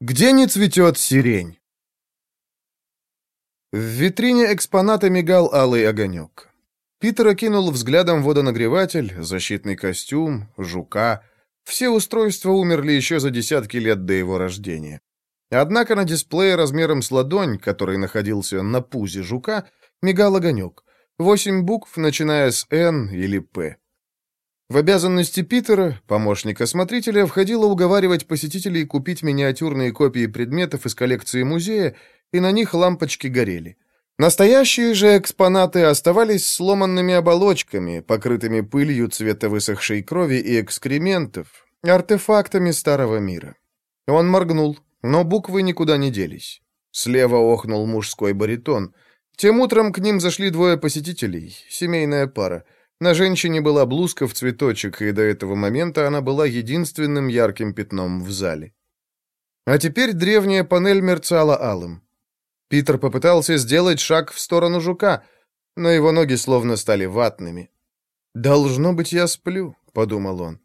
Где не цветет сирень? В витрине экспоната мигал алый огонек. Питер окинул взглядом водонагреватель, защитный костюм, жука. Все устройства умерли еще за десятки лет до его рождения. Однако на дисплее размером с ладонь, который находился на пузе жука, мигал огонек. Восемь букв, начиная с «Н» или «П». В обязанности Питера, помощника смотрителя, входило уговаривать посетителей купить миниатюрные копии предметов из коллекции музея, и на них лампочки горели. Настоящие же экспонаты оставались сломанными оболочками, покрытыми пылью цвета высохшей крови и экскрементов, артефактами старого мира. Он моргнул, но буквы никуда не делись. Слева охнул мужской баритон. Тем утром к ним зашли двое посетителей, семейная пара — на женщине была блузка в цветочек, и до этого момента она была единственным ярким пятном в зале. А теперь древняя панель мерцала алым. Питер попытался сделать шаг в сторону жука, но его ноги словно стали ватными. «Должно быть, я сплю», — подумал он.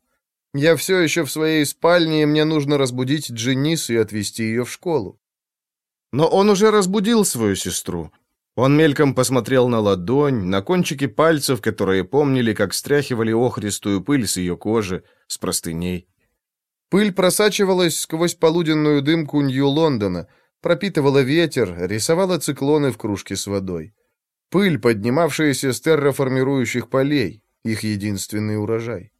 «Я все еще в своей спальне, и мне нужно разбудить Дженнис и отвезти ее в школу». Но он уже разбудил свою сестру. Он мельком посмотрел на ладонь, на кончики пальцев, которые помнили, как стряхивали охристую пыль с ее кожи, с простыней. Пыль просачивалась сквозь полуденную дымку Нью-Лондона, пропитывала ветер, рисовала циклоны в кружке с водой. Пыль, поднимавшаяся с терраформирующих полей, их единственный урожай.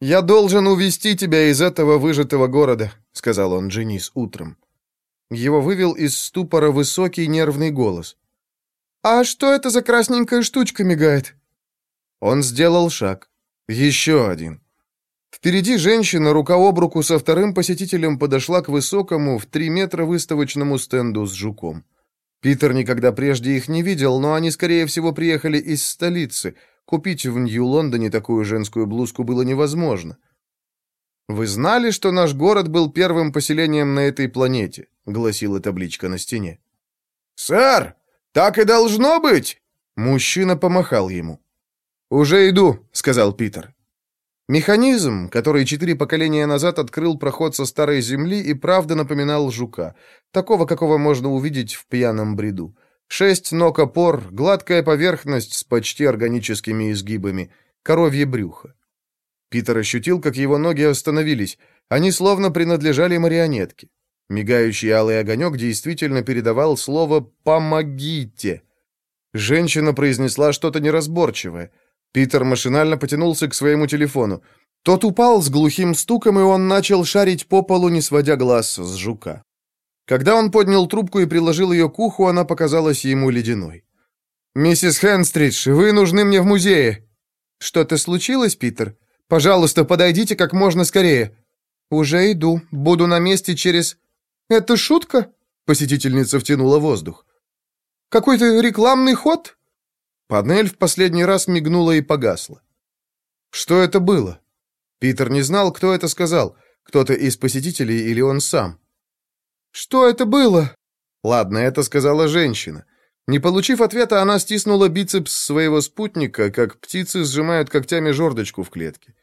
«Я должен увести тебя из этого выжатого города», — сказал он Дженис утром. Его вывел из ступора высокий нервный голос. «А что это за красненькая штучка мигает?» Он сделал шаг. Еще один. Впереди женщина рука об руку со вторым посетителем подошла к высокому в три метра выставочному стенду с жуком. Питер никогда прежде их не видел, но они, скорее всего, приехали из столицы. Купить в Нью-Лондоне такую женскую блузку было невозможно. «Вы знали, что наш город был первым поселением на этой планете?» — гласила табличка на стене. «Сэр, так и должно быть!» Мужчина помахал ему. «Уже иду», — сказал Питер. Механизм, который четыре поколения назад открыл проход со старой земли и правда напоминал жука, такого, какого можно увидеть в пьяном бреду. Шесть ног опор, гладкая поверхность с почти органическими изгибами, коровье брюхо. Питер ощутил, как его ноги остановились. Они словно принадлежали марионетке. Мигающий алый огонек действительно передавал слово «помогите». Женщина произнесла что-то неразборчивое. Питер машинально потянулся к своему телефону. Тот упал с глухим стуком, и он начал шарить по полу, не сводя глаз с жука. Когда он поднял трубку и приложил ее к уху, она показалась ему ледяной. «Миссис Хенстридж, вы нужны мне в музее». «Что-то случилось, Питер?» Пожалуйста, подойдите как можно скорее». «Уже иду. Буду на месте через...» «Это шутка?» Посетительница втянула воздух. «Какой-то рекламный ход?» Панель в последний раз мигнула и погасла. Что это было? Питер не знал, кто это сказал, кто-то из посетителей или он сам. «Что это было?» Ладно, это сказала женщина. Не получив ответа, она стиснула бицепс своего спутника, как птицы сжимают когтями жердочку в клетке.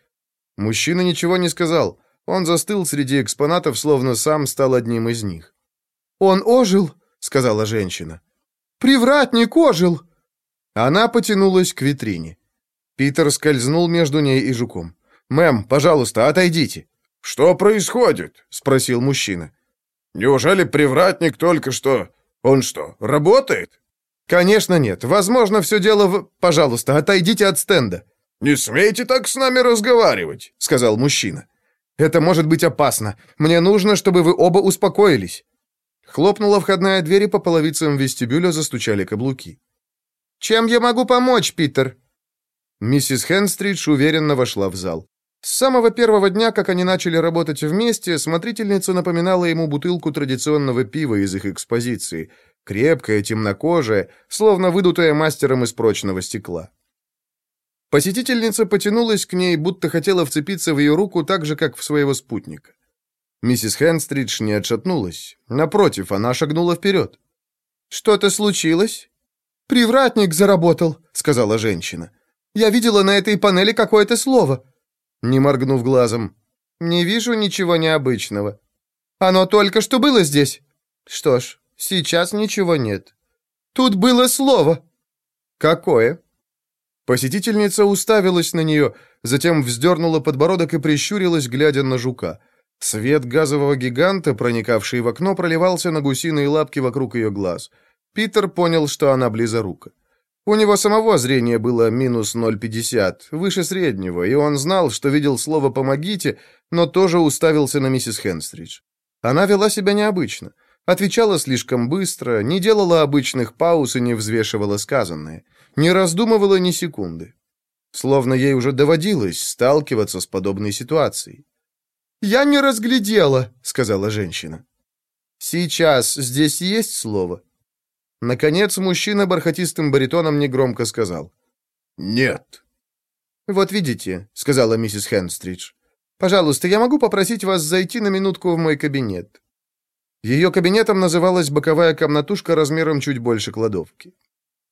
Мужчина ничего не сказал. Он застыл среди экспонатов, словно сам стал одним из них. «Он ожил», — сказала женщина. «Привратник ожил!» Она потянулась к витрине. Питер скользнул между ней и жуком. «Мэм, пожалуйста, отойдите». «Что происходит?» — спросил мужчина. «Неужели привратник только что... Он что, работает?» «Конечно нет. Возможно, все дело в... Пожалуйста, отойдите от стенда». «Не смейте так с нами разговаривать», — сказал мужчина. «Это может быть опасно. Мне нужно, чтобы вы оба успокоились». Хлопнула входная дверь, и по половицам вестибюля застучали каблуки. «Чем я могу помочь, Питер?» Миссис Хенстридж уверенно вошла в зал. С самого первого дня, как они начали работать вместе, смотрительница напоминала ему бутылку традиционного пива из их экспозиции — крепкая, темнокожая, словно выдутая мастером из прочного стекла. Посетительница потянулась к ней, будто хотела вцепиться в ее руку так же, как в своего спутника. Миссис Хенстридж не отшатнулась. Напротив, она шагнула вперед. «Что-то случилось?» «Привратник заработал», — сказала женщина. «Я видела на этой панели какое-то слово». Не моргнув глазом. «Не вижу ничего необычного». Оно только что было здесь. Что ж, сейчас ничего нет. Тут было слово. Какое? Посетительница уставилась на нее, затем вздернула подбородок и прищурилась, глядя на жука. Свет газового гиганта, проникавший в окно, проливался на гусиные лапки вокруг ее глаз. Питер понял, что она близорука. У него самого зрение было минус 0,50, выше среднего, и он знал, что видел слово «помогите», но тоже уставился на миссис Хенстридж. Она вела себя необычно, отвечала слишком быстро, не делала обычных пауз и не взвешивала сказанное, не раздумывала ни секунды. Словно ей уже доводилось сталкиваться с подобной ситуацией. «Я не разглядела», — сказала женщина. «Сейчас здесь есть слово?» Наконец, мужчина бархатистым баритоном негромко сказал. «Нет». «Вот видите», — сказала миссис Хенстридж. «Пожалуйста, я могу попросить вас зайти на минутку в мой кабинет». Ее кабинетом называлась боковая комнатушка размером чуть больше кладовки.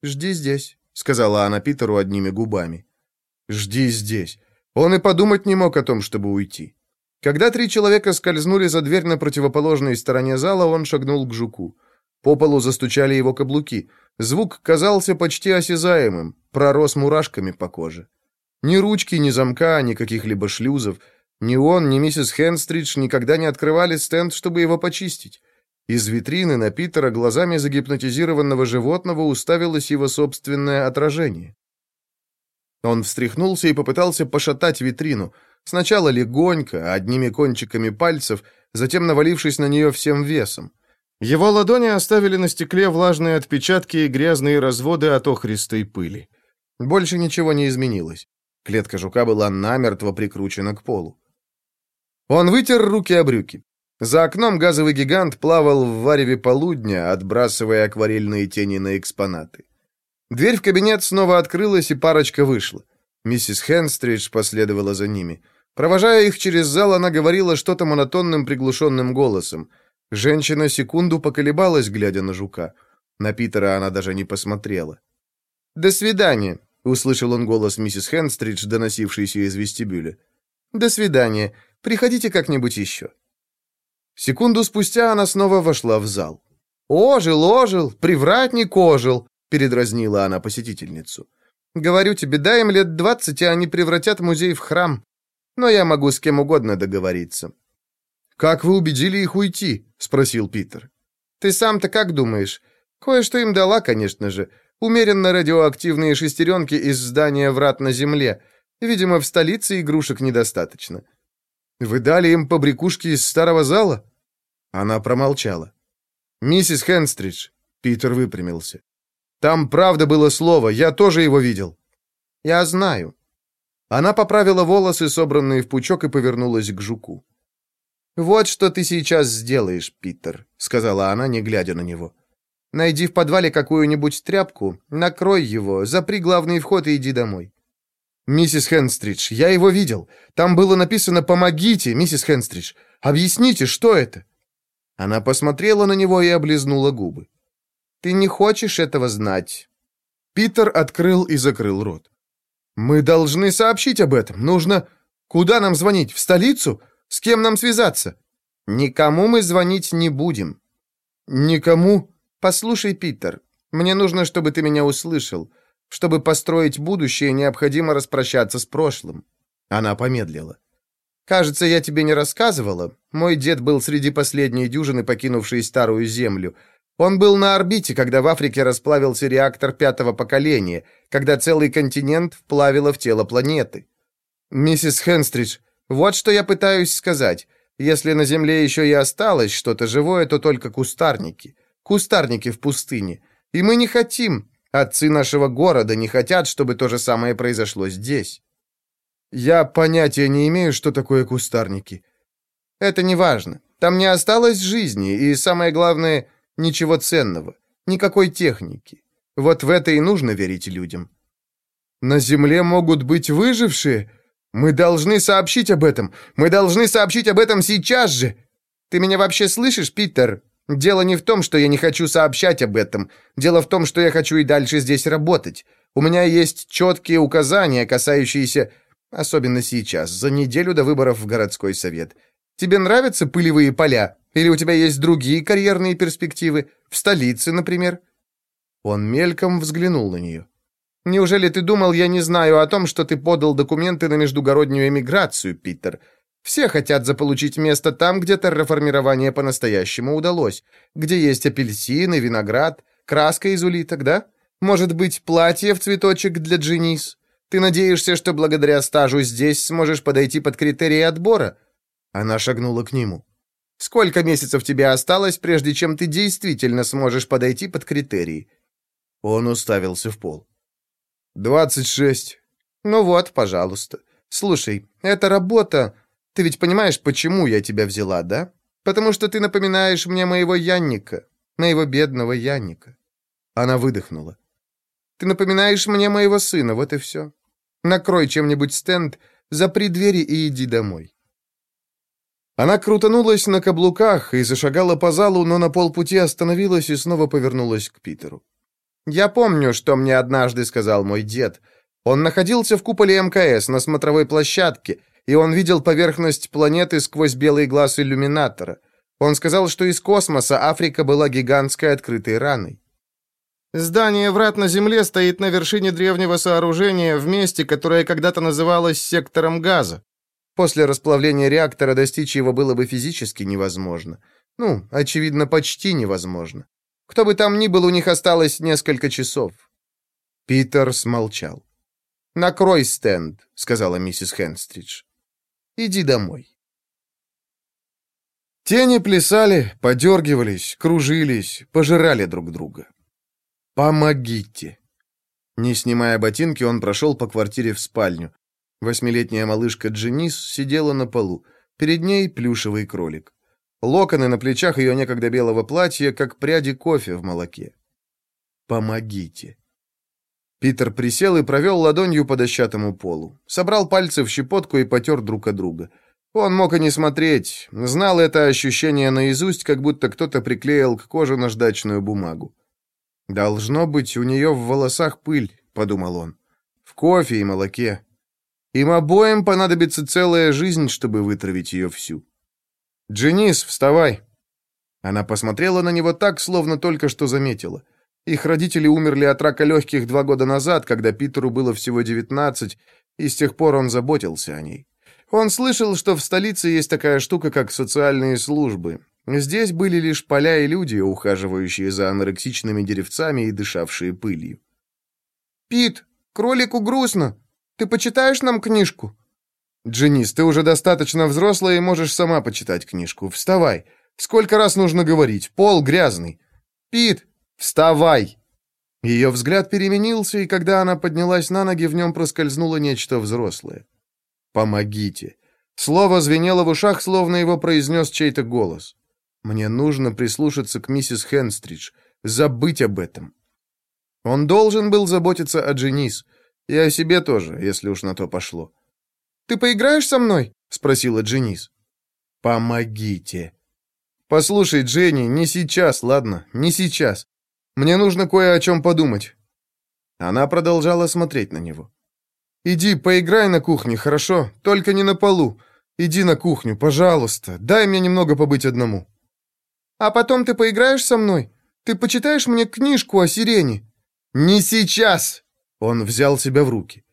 «Жди здесь», — сказала она Питеру одними губами. «Жди здесь». Он и подумать не мог о том, чтобы уйти. Когда три человека скользнули за дверь на противоположной стороне зала, он шагнул к жуку. По полу застучали его каблуки. Звук казался почти осязаемым, пророс мурашками по коже. Ни ручки, ни замка, ни каких-либо шлюзов. Ни он, ни миссис Хенстридж никогда не открывали стенд, чтобы его почистить. Из витрины на Питера глазами загипнотизированного животного уставилось его собственное отражение. Он встряхнулся и попытался пошатать витрину. Сначала легонько, одними кончиками пальцев, затем навалившись на нее всем весом. Его ладони оставили на стекле влажные отпечатки и грязные разводы от охристой пыли. Больше ничего не изменилось. Клетка жука была намертво прикручена к полу. Он вытер руки о брюки. За окном газовый гигант плавал в вареве полудня, отбрасывая акварельные тени на экспонаты. Дверь в кабинет снова открылась, и парочка вышла. Миссис Хенстридж последовала за ними. Провожая их через зал, она говорила что-то монотонным приглушенным голосом. Женщина секунду поколебалась, глядя на жука. На Питера она даже не посмотрела. «До свидания», — услышал он голос миссис Хенстридж, доносившийся из вестибюля. «До свидания. Приходите как-нибудь еще». Секунду спустя она снова вошла в зал. «Ожил, ожил, привратник ожил», — передразнила она посетительницу. «Говорю тебе, дай им лет двадцать, и они превратят музей в храм. Но я могу с кем угодно договориться. «Как вы убедили их уйти?» — спросил Питер. «Ты сам-то как думаешь? Кое-что им дала, конечно же. Умеренно радиоактивные шестеренки из здания врат на земле. Видимо, в столице игрушек недостаточно». «Вы дали им побрякушки из старого зала?» Она промолчала. «Миссис Хенстридж», — Питер выпрямился. «Там правда было слово, я тоже его видел». «Я знаю». Она поправила волосы, собранные в пучок, и повернулась к жуку. «Вот что ты сейчас сделаешь, Питер», — сказала она, не глядя на него. «Найди в подвале какую-нибудь тряпку, накрой его, запри главный вход и иди домой». «Миссис Хенстридж, я его видел. Там было написано «Помогите, миссис Хенстридж». Объясните, что это?» Она посмотрела на него и облизнула губы. «Ты не хочешь этого знать?» Питер открыл и закрыл рот. «Мы должны сообщить об этом. Нужно... Куда нам звонить? В столицу? С кем нам связаться? Никому мы звонить не будем. Никому? Послушай, Питер, мне нужно, чтобы ты меня услышал. Чтобы построить будущее, необходимо распрощаться с прошлым. Она помедлила. Кажется, я тебе не рассказывала. Мой дед был среди последней дюжины, покинувшей старую землю. Он был на орбите, когда в Африке расплавился реактор пятого поколения, когда целый континент вплавило в тело планеты. Миссис Хенстридж, вот что я пытаюсь сказать. Если на Земле еще и осталось что-то живое, то только кустарники. Кустарники в пустыне. И мы не хотим, отцы нашего города не хотят, чтобы то же самое произошло здесь. Я понятия не имею, что такое кустарники. Это не важно. Там не осталось жизни, и самое главное, ничего ценного. Никакой техники. Вот в это и нужно верить людям. На Земле могут быть выжившие, мы должны сообщить об этом. Мы должны сообщить об этом сейчас же. Ты меня вообще слышишь, Питер? Дело не в том, что я не хочу сообщать об этом. Дело в том, что я хочу и дальше здесь работать. У меня есть четкие указания, касающиеся, особенно сейчас, за неделю до выборов в городской совет. Тебе нравятся пылевые поля? Или у тебя есть другие карьерные перспективы? В столице, например?» Он мельком взглянул на нее. «Неужели ты думал, я не знаю о том, что ты подал документы на междугороднюю эмиграцию, Питер? Все хотят заполучить место там, где терраформирование по-настоящему удалось, где есть апельсины, виноград, краска из улиток, да? Может быть, платье в цветочек для Дженис? Ты надеешься, что благодаря стажу здесь сможешь подойти под критерии отбора?» Она шагнула к нему. «Сколько месяцев тебе осталось, прежде чем ты действительно сможешь подойти под критерии?» Он уставился в пол. «Двадцать шесть». «Ну вот, пожалуйста. Слушай, эта работа... Ты ведь понимаешь, почему я тебя взяла, да? Потому что ты напоминаешь мне моего Янника, моего бедного Янника». Она выдохнула. «Ты напоминаешь мне моего сына, вот и все. Накрой чем-нибудь стенд, запри двери и иди домой». Она крутанулась на каблуках и зашагала по залу, но на полпути остановилась и снова повернулась к Питеру. «Я помню, что мне однажды сказал мой дед. Он находился в куполе МКС на смотровой площадке, и он видел поверхность планеты сквозь белый глаз иллюминатора. Он сказал, что из космоса Африка была гигантской открытой раной. Здание врат на Земле стоит на вершине древнего сооружения в месте, которое когда-то называлось сектором газа. После расплавления реактора достичь его было бы физически невозможно. Ну, очевидно, почти невозможно. Кто бы там ни был, у них осталось несколько часов. Питер смолчал. «Накрой стенд», — сказала миссис Хенстридж. «Иди домой». Тени плясали, подергивались, кружились, пожирали друг друга. «Помогите!» Не снимая ботинки, он прошел по квартире в спальню. Восьмилетняя малышка Дженис сидела на полу. Перед ней плюшевый кролик. Локоны на плечах ее некогда белого платья, как пряди кофе в молоке. «Помогите!» Питер присел и провел ладонью по дощатому полу. Собрал пальцы в щепотку и потер друг от друга. Он мог и не смотреть. Знал это ощущение наизусть, как будто кто-то приклеил к коже наждачную бумагу. «Должно быть, у нее в волосах пыль», — подумал он. «В кофе и молоке. Им обоим понадобится целая жизнь, чтобы вытравить ее всю». «Дженис, вставай!» Она посмотрела на него так, словно только что заметила. Их родители умерли от рака легких два года назад, когда Питеру было всего девятнадцать, и с тех пор он заботился о ней. Он слышал, что в столице есть такая штука, как социальные службы, Здесь были лишь поля и люди, ухаживающие за анорексичными деревцами и дышавшие пылью. «Пит, кролику грустно. Ты почитаешь нам книжку?» «Дженис, ты уже достаточно взрослая и можешь сама почитать книжку. Вставай. Сколько раз нужно говорить? Пол грязный. Пит, вставай!» Ее взгляд переменился, и когда она поднялась на ноги, в нем проскользнуло нечто взрослое. «Помогите». Слово звенело в ушах, словно его произнес чей-то голос. Мне нужно прислушаться к миссис Хенстридж, забыть об этом. Он должен был заботиться о Дженис, и о себе тоже, если уж на то пошло. «Ты поиграешь со мной?» — спросила Дженис. «Помогите». «Послушай, Дженни, не сейчас, ладно? Не сейчас. Мне нужно кое о чем подумать». Она продолжала смотреть на него. «Иди, поиграй на кухне, хорошо? Только не на полу. Иди на кухню, пожалуйста. Дай мне немного побыть одному». А потом ты поиграешь со мной? Ты почитаешь мне книжку о сирене?» «Не сейчас!» Он взял себя в руки.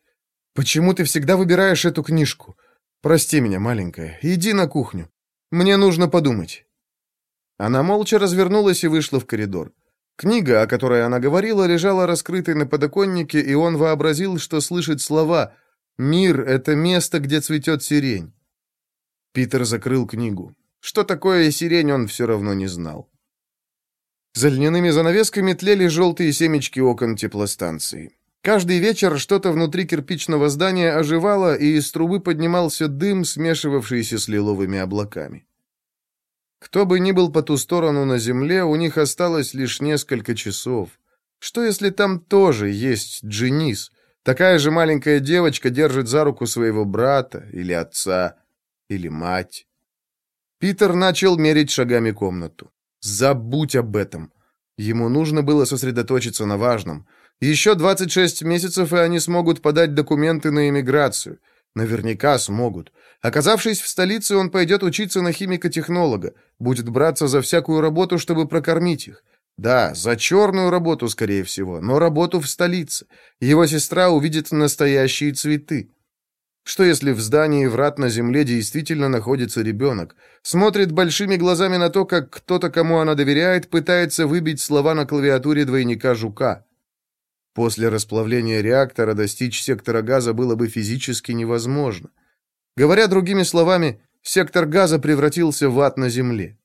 «Почему ты всегда выбираешь эту книжку? Прости меня, маленькая. Иди на кухню. Мне нужно подумать». Она молча развернулась и вышла в коридор. Книга, о которой она говорила, лежала раскрытой на подоконнике, и он вообразил, что слышит слова «Мир — это место, где цветет сирень». Питер закрыл книгу. Что такое сирень, он все равно не знал. За льняными занавесками тлели желтые семечки окон теплостанции. Каждый вечер что-то внутри кирпичного здания оживало, и из трубы поднимался дым, смешивавшийся с лиловыми облаками. Кто бы ни был по ту сторону на земле, у них осталось лишь несколько часов. Что если там тоже есть Дженис? Такая же маленькая девочка держит за руку своего брата или отца или мать. Питер начал мерить шагами комнату. Забудь об этом. Ему нужно было сосредоточиться на важном. Еще 26 месяцев, и они смогут подать документы на иммиграцию. Наверняка смогут. Оказавшись в столице, он пойдет учиться на химико-технолога, будет браться за всякую работу, чтобы прокормить их. Да, за черную работу, скорее всего, но работу в столице. Его сестра увидит настоящие цветы. Что если в здании врат на земле действительно находится ребенок? Смотрит большими глазами на то, как кто-то, кому она доверяет, пытается выбить слова на клавиатуре двойника жука. После расплавления реактора достичь сектора газа было бы физически невозможно. Говоря другими словами, сектор газа превратился в ад на земле.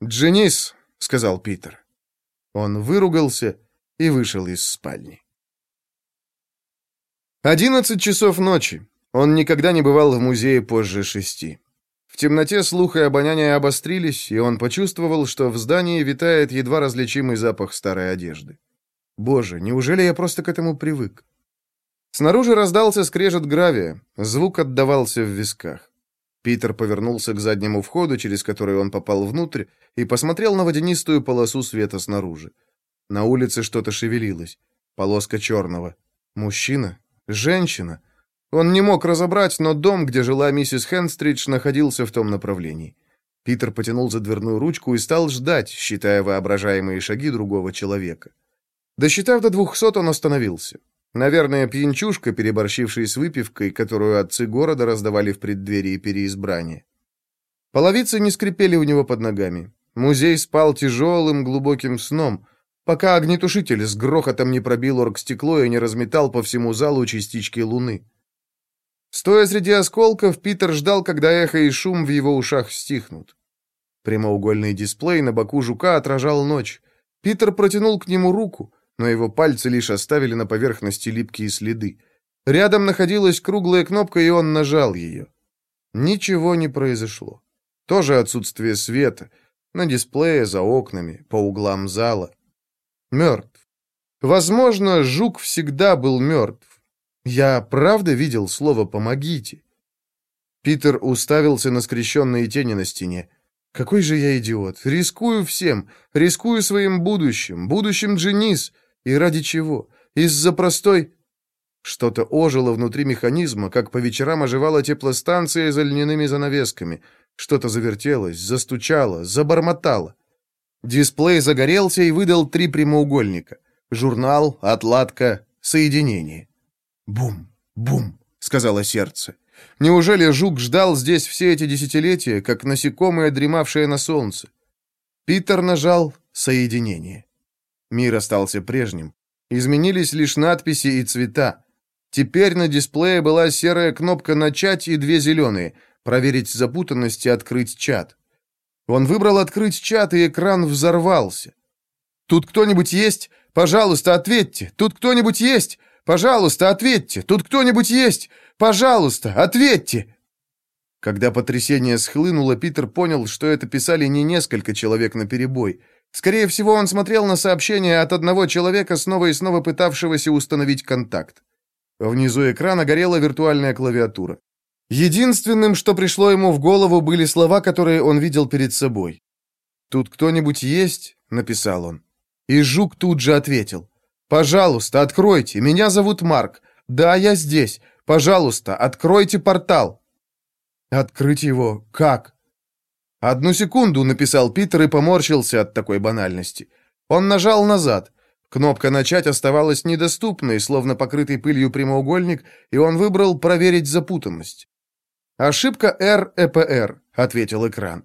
«Дженис», — сказал Питер. Он выругался и вышел из спальни. Одиннадцать часов ночи. Он никогда не бывал в музее позже шести. В темноте слух и обоняние обострились, и он почувствовал, что в здании витает едва различимый запах старой одежды. Боже, неужели я просто к этому привык? Снаружи раздался скрежет гравия, звук отдавался в висках. Питер повернулся к заднему входу, через который он попал внутрь, и посмотрел на водянистую полосу света снаружи. На улице что-то шевелилось. Полоска черного. Мужчина? Женщина? Он не мог разобрать, но дом, где жила миссис Хенстридж, находился в том направлении. Питер потянул за дверную ручку и стал ждать, считая воображаемые шаги другого человека. Досчитав до двухсот, он остановился. Наверное, пьянчушка, переборщивший с выпивкой, которую отцы города раздавали в преддверии переизбрания. Половицы не скрипели у него под ногами. Музей спал тяжелым, глубоким сном, пока огнетушитель с грохотом не пробил оргстекло и не разметал по всему залу частички луны. Стоя среди осколков, Питер ждал, когда эхо и шум в его ушах стихнут. Прямоугольный дисплей на боку жука отражал ночь. Питер протянул к нему руку — но его пальцы лишь оставили на поверхности липкие следы. Рядом находилась круглая кнопка, и он нажал ее. Ничего не произошло. Тоже отсутствие света. На дисплее, за окнами, по углам зала. Мертв. Возможно, жук всегда был мертв. Я правда видел слово «помогите». Питер уставился на скрещенные тени на стене. Какой же я идиот. Рискую всем. Рискую своим будущим. Будущим Дженис. И ради чего? Из-за простой... Что-то ожило внутри механизма, как по вечерам оживала теплостанция за льняными занавесками. Что-то завертелось, застучало, забормотало. Дисплей загорелся и выдал три прямоугольника. Журнал, отладка, соединение. «Бум, бум», — сказала сердце. Неужели жук ждал здесь все эти десятилетия, как насекомое, дремавшее на солнце? Питер нажал «Соединение». Мир остался прежним. Изменились лишь надписи и цвета. Теперь на дисплее была серая кнопка «Начать» и две зеленые «Проверить запутанность и открыть чат». Он выбрал «Открыть чат», и экран взорвался. «Тут кто-нибудь есть? Пожалуйста, ответьте! Тут кто-нибудь есть? Пожалуйста, ответьте! Тут кто-нибудь есть? Пожалуйста, ответьте!» Когда потрясение схлынуло, Питер понял, что это писали не несколько человек наперебой. Скорее всего, он смотрел на сообщение от одного человека, снова и снова пытавшегося установить контакт. Внизу экрана горела виртуальная клавиатура. Единственным, что пришло ему в голову, были слова, которые он видел перед собой. «Тут кто-нибудь есть?» — написал он. И Жук тут же ответил. «Пожалуйста, откройте. Меня зовут Марк. Да, я здесь. Пожалуйста, откройте портал». «Открыть его? Как?» «Одну секунду», — написал Питер и поморщился от такой банальности. Он нажал назад. Кнопка «Начать» оставалась недоступной, словно покрытый пылью прямоугольник, и он выбрал «Проверить запутанность». «Ошибка R-EPR», — ответил экран.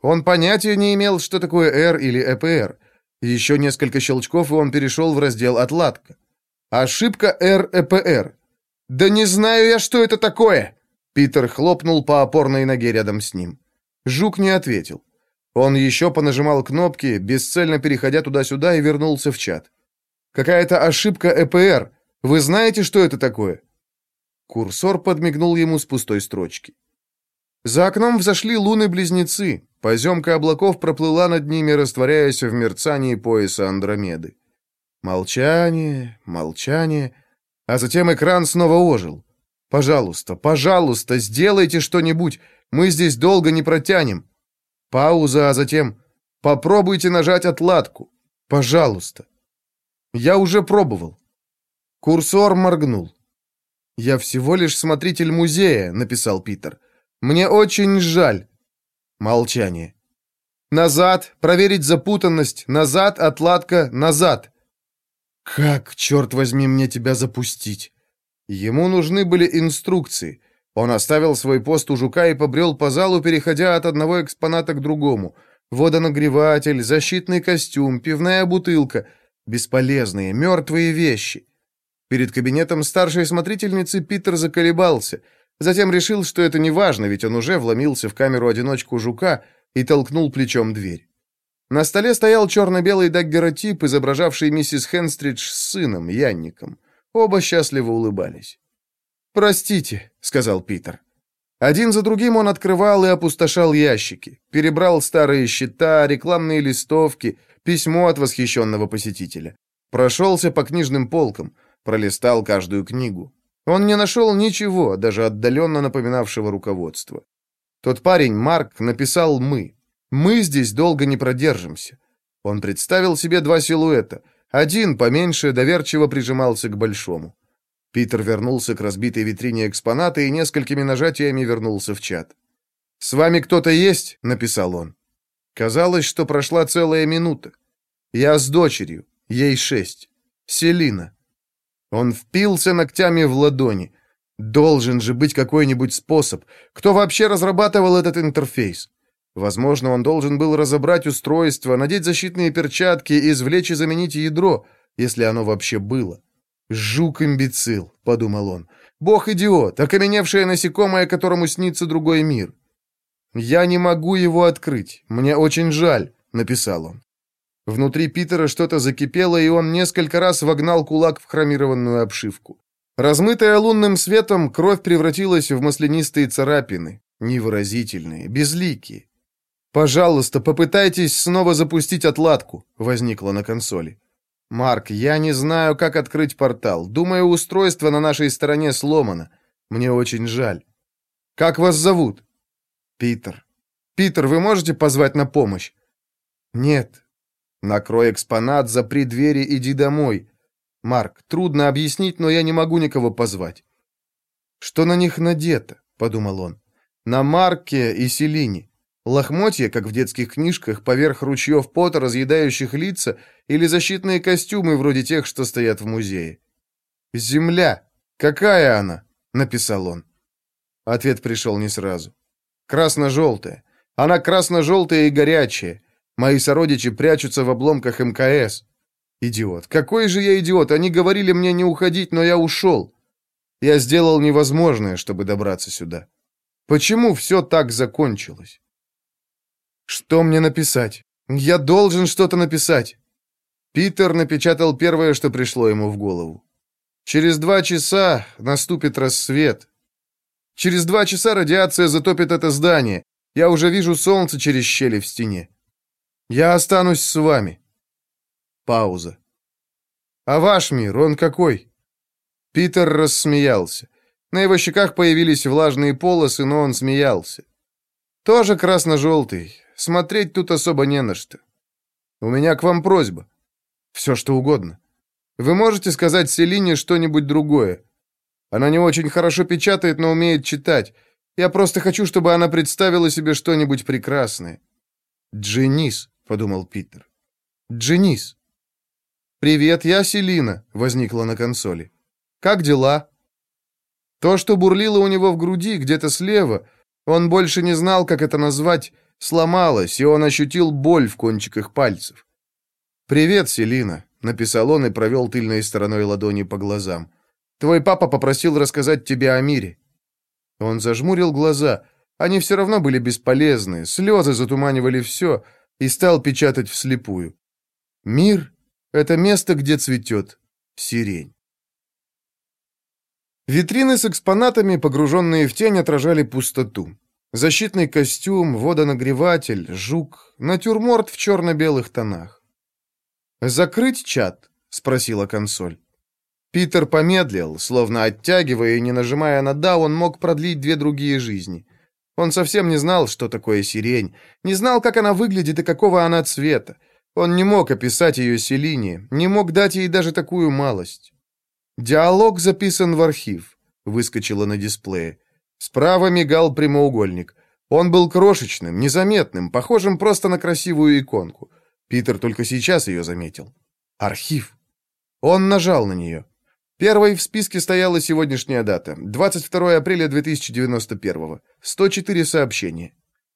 Он понятия не имел, что такое R или EPR. Еще несколько щелчков, и он перешел в раздел «Отладка». «Ошибка R-EPR». «Да не знаю я, что это такое!» Питер хлопнул по опорной ноге рядом с ним. Жук не ответил. Он еще понажимал кнопки, бесцельно переходя туда-сюда и вернулся в чат. «Какая-то ошибка ЭПР. Вы знаете, что это такое?» Курсор подмигнул ему с пустой строчки. За окном взошли луны-близнецы. Поземка облаков проплыла над ними, растворяясь в мерцании пояса Андромеды. Молчание, молчание, а затем экран снова ожил. «Пожалуйста, пожалуйста, сделайте что-нибудь. Мы здесь долго не протянем. Пауза, а затем попробуйте нажать отладку. Пожалуйста. Я уже пробовал. Курсор моргнул. «Я всего лишь смотритель музея», — написал Питер. Мне очень жаль. Молчание. Назад, проверить запутанность, назад, отладка, назад. Как, черт возьми, мне тебя запустить? Ему нужны были инструкции. Он оставил свой пост у жука и побрел по залу, переходя от одного экспоната к другому. Водонагреватель, защитный костюм, пивная бутылка. Бесполезные, мертвые вещи. Перед кабинетом старшей смотрительницы Питер заколебался. Затем решил, что это не важно, ведь он уже вломился в камеру-одиночку жука и толкнул плечом дверь. На столе стоял черно-белый даггеротип, изображавший миссис Хенстридж с сыном, Янником. Оба счастливо улыбались. «Простите», — сказал Питер. Один за другим он открывал и опустошал ящики, перебрал старые счета, рекламные листовки, письмо от восхищенного посетителя. Прошелся по книжным полкам, пролистал каждую книгу. Он не нашел ничего, даже отдаленно напоминавшего руководство. Тот парень, Марк, написал «мы». «Мы здесь долго не продержимся». Он представил себе два силуэта. Один, поменьше, доверчиво прижимался к большому. Питер вернулся к разбитой витрине экспоната и несколькими нажатиями вернулся в чат. «С вами кто-то есть?» — написал он. Казалось, что прошла целая минута. «Я с дочерью. Ей шесть. Селина». Он впился ногтями в ладони. Должен же быть какой-нибудь способ. Кто вообще разрабатывал этот интерфейс? Возможно, он должен был разобрать устройство, надеть защитные перчатки извлечь и заменить ядро, если оно вообще было. «Жук-имбецил», — подумал он. «Бог-идиот, окаменевшее насекомое, которому снится другой мир». «Я не могу его открыть. Мне очень жаль», — написал он. Внутри Питера что-то закипело, и он несколько раз вогнал кулак в хромированную обшивку. Размытая лунным светом, кровь превратилась в маслянистые царапины, невыразительные, безликие. «Пожалуйста, попытайтесь снова запустить отладку», — возникла на консоли. «Марк, я не знаю, как открыть портал. Думаю, устройство на нашей стороне сломано. Мне очень жаль. Как вас зовут?» «Питер». «Питер, вы можете позвать на помощь?» «Нет». «Накрой экспонат, запри двери, иди домой». «Марк, трудно объяснить, но я не могу никого позвать». «Что на них надето?» — подумал он. «На Марке и Селине. Лохмотья, как в детских книжках, поверх ручьев пота, разъедающих лица, или защитные костюмы, вроде тех, что стоят в музее. «Земля! Какая она?» — написал он. Ответ пришел не сразу. «Красно-желтая. Она красно-желтая и горячая. Мои сородичи прячутся в обломках МКС. Идиот. Какой же я идиот! Они говорили мне не уходить, но я ушел. Я сделал невозможное, чтобы добраться сюда. Почему все так закончилось?» Что мне написать? Я должен что-то написать. Питер напечатал первое, что пришло ему в голову. Через два часа наступит рассвет. Через два часа радиация затопит это здание. Я уже вижу солнце через щели в стене. Я останусь с вами. Пауза. А ваш мир, он какой? Питер рассмеялся. На его щеках появились влажные полосы, но он смеялся. Тоже красно-желтый, Смотреть тут особо не на что. У меня к вам просьба. Все, что угодно. Вы можете сказать Селине что-нибудь другое? Она не очень хорошо печатает, но умеет читать. Я просто хочу, чтобы она представила себе что-нибудь прекрасное. Дженис, подумал Питер. Дженис. Привет, я Селина, возникла на консоли. Как дела? То, что бурлило у него в груди, где-то слева, он больше не знал, как это назвать, сломалась, и он ощутил боль в кончиках пальцев. «Привет, Селина», — написал он и провел тыльной стороной ладони по глазам. «Твой папа попросил рассказать тебе о мире». Он зажмурил глаза. Они все равно были бесполезны, слезы затуманивали все, и стал печатать вслепую. «Мир — это место, где цветет сирень». Витрины с экспонатами, погруженные в тень, отражали пустоту. Защитный костюм, водонагреватель, жук, натюрморт в черно-белых тонах. «Закрыть чат?» — спросила консоль. Питер помедлил, словно оттягивая и не нажимая на «да», он мог продлить две другие жизни. Он совсем не знал, что такое сирень, не знал, как она выглядит и какого она цвета. Он не мог описать ее Селине, не мог дать ей даже такую малость. «Диалог записан в архив», — выскочило на дисплее. Справа мигал прямоугольник. Он был крошечным, незаметным, похожим просто на красивую иконку. Питер только сейчас ее заметил. Архив. Он нажал на нее. Первой в списке стояла сегодняшняя дата. 22 апреля 2091. 104 сообщения.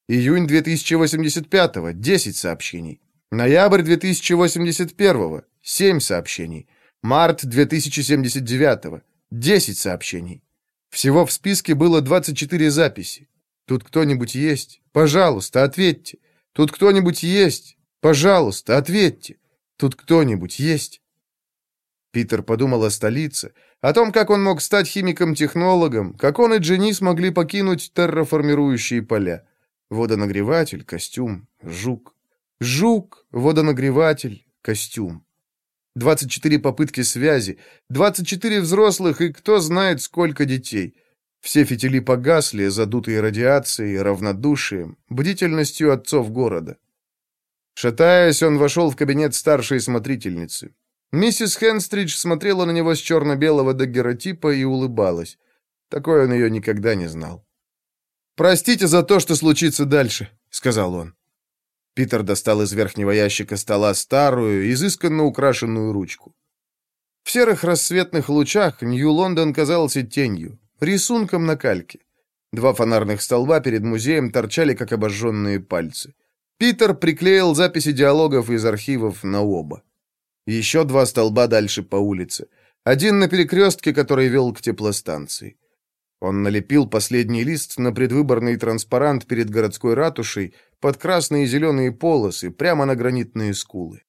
Июнь 2085. 10 сообщений. Ноябрь 2081. 7 сообщений. Март 2079. 10 сообщений. Всего в списке было 24 записи. Тут кто-нибудь есть? Пожалуйста, ответьте. Тут кто-нибудь есть? Пожалуйста, ответьте. Тут кто-нибудь есть? Питер подумал о столице, о том, как он мог стать химиком-технологом, как он и Дженни смогли покинуть терраформирующие поля. Водонагреватель, костюм, жук. Жук, водонагреватель, костюм. 24 попытки связи, 24 взрослых и кто знает сколько детей. Все фитили погасли, задутые радиацией, равнодушием, бдительностью отцов города. Шатаясь, он вошел в кабинет старшей смотрительницы. Миссис Хенстридж смотрела на него с черно-белого дагеротипа и улыбалась. Такой он ее никогда не знал. «Простите за то, что случится дальше», — сказал он. Питер достал из верхнего ящика стола старую, изысканно украшенную ручку. В серых рассветных лучах Нью-Лондон казался тенью, рисунком на кальке. Два фонарных столба перед музеем торчали, как обожженные пальцы. Питер приклеил записи диалогов из архивов на оба. Еще два столба дальше по улице. Один на перекрестке, который вел к теплостанции. Он налепил последний лист на предвыборный транспарант перед городской ратушей под красные и зеленые полосы, прямо на гранитные скулы.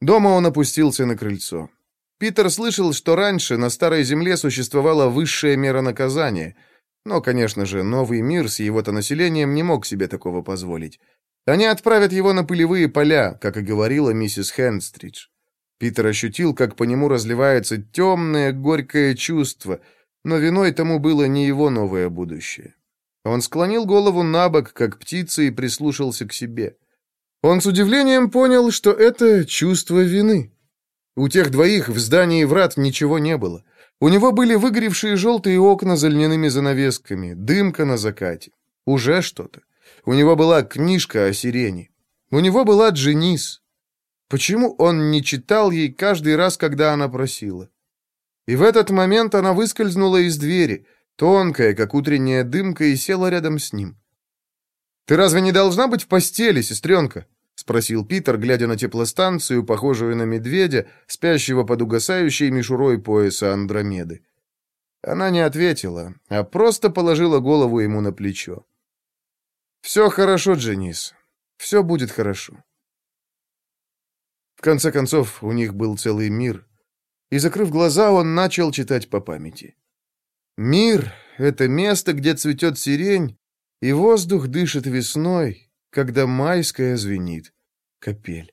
Дома он опустился на крыльцо. Питер слышал, что раньше на Старой Земле существовала высшая мера наказания, но, конечно же, новый мир с его-то населением не мог себе такого позволить. Они отправят его на пылевые поля, как и говорила миссис Хенстридж. Питер ощутил, как по нему разливается темное, горькое чувство, но виной тому было не его новое будущее. Он склонил голову на бок, как птица, и прислушался к себе. Он с удивлением понял, что это чувство вины. У тех двоих в здании врат ничего не было. У него были выгоревшие желтые окна за льняными занавесками, дымка на закате. Уже что-то. У него была книжка о сирене. У него была Дженис. Почему он не читал ей каждый раз, когда она просила? И в этот момент она выскользнула из двери, тонкая, как утренняя дымка, и села рядом с ним. «Ты разве не должна быть в постели, сестренка?» — спросил Питер, глядя на теплостанцию, похожую на медведя, спящего под угасающей мишурой пояса Андромеды. Она не ответила, а просто положила голову ему на плечо. «Все хорошо, Дженис. Все будет хорошо». В конце концов, у них был целый мир. И, закрыв глаза, он начал читать по памяти. «Мир — это место, где цветет сирень, и воздух дышит весной, когда майская звенит капель».